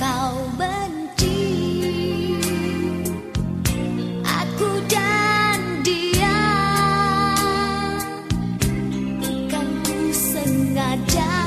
kau benci. Aku dan dia Bukan ku sengaja.